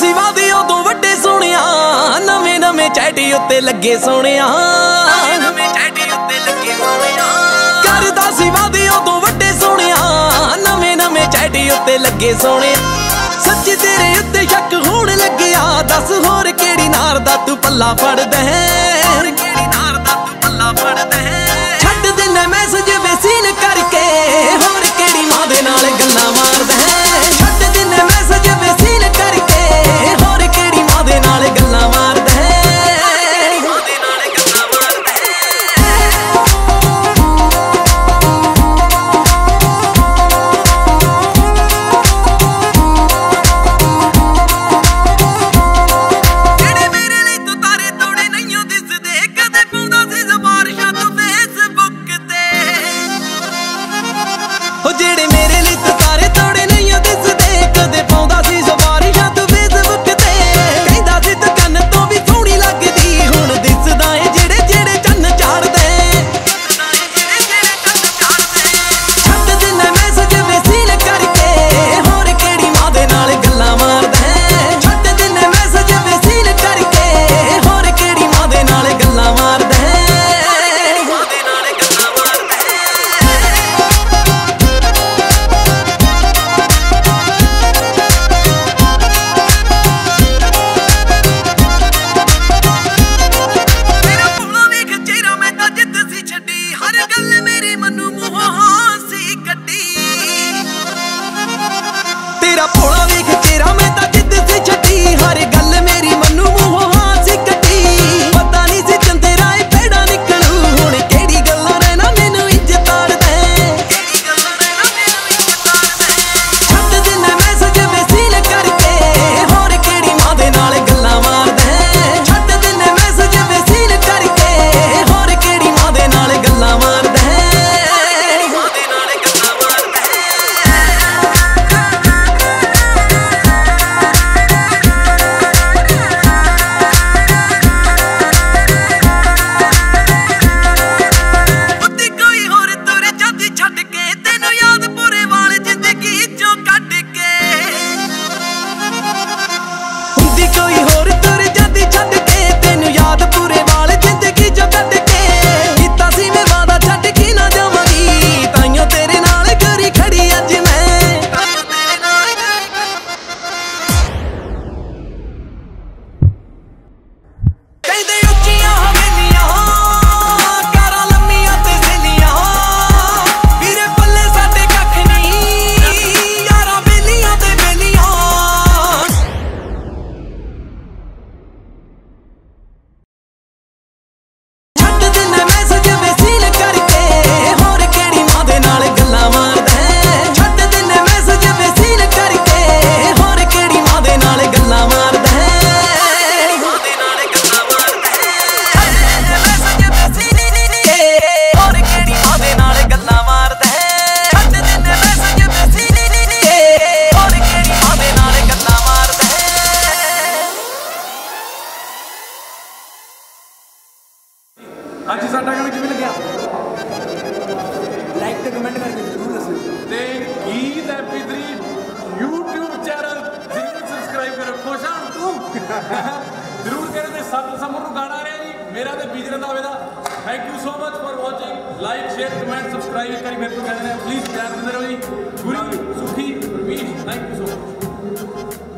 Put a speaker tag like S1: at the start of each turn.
S1: ਸਿਵਾ ਦੀ ਉਦੋਂ ਵੱਡੇ ਸੋਹਣਿਆ। ਨਵੇਂ ਨਵੇਂ ਚੈਟੀ ਉੱਤੇ ਲੱਗੇ ਸੋਹਣਿਆ। ਨਵੇਂ ਚੈਟੀ ਉੱਤੇ ਲੱਗੇ ਸੋਹਣਿਆ। ਕਰਦਾ ਸਿਵਾ ਦੀ ਉਦੋਂ ਵੱਡੇ ਸੋਹਣਿਆ। ਨਵੇਂ ਨਵੇਂ ਚੈਟੀ ਉੱਤੇ ਲੱਗੇ ਸੋਹਣਿਆ। ਸੱਚੀ ਤੇਰੇ ਉੱਤੇ ਸ਼ੱਕ ਆ ਦੱਸ ਹੋਰ ਕਿਹੜੀ ਨਾਰ ਦਾ ਤੂੰ ਪੱਲਾ ਫੜਦਾ ਹੈ? ਅੱਜ ਸਾਡਾ
S2: ਕਿਵੇਂ ਕਿਵੇਂ ਲੱਗਿਆ।
S3: ਲਾਈਕ ਤੇ ਕਮੈਂਟ ਕਰਕੇ ਜ਼ਰੂਰ ਦੱਸੋ
S2: ਤੇ ਗੀਤ ਐਪੀ3 YouTube ਚੈਨਲ ਜ਼ਰੂਰ ਸਬਸਕ੍ਰਾਈਬ ਕਰੋ ਖੁਸ਼ਾਂ ਤੂੰ। ਜ਼ਰੂਰ ਕਰੇ ਤੇ ਸੱਤ ਸਮਰ ਨੂੰ ਗਾਣਾ ਆ ਰਿਹਾ ਜੀ। ਮੇਰਾ ਤੇ ਬੀਜਰੇ ਦਾ ਹੋਵੇਦਾ thank you so much for watching like share comment subscribe ਕਰੀ ਮੇਰੇ ਤੋਂ ਕਹਿੰਦੇ ਨੇ ਪਲੀਜ਼ ਪਿਆਰ ਦਿੰਦੇ ਰਹੋ ਜੀ। ਗੁਰੂ ਸੁਖੀ peace thank you so much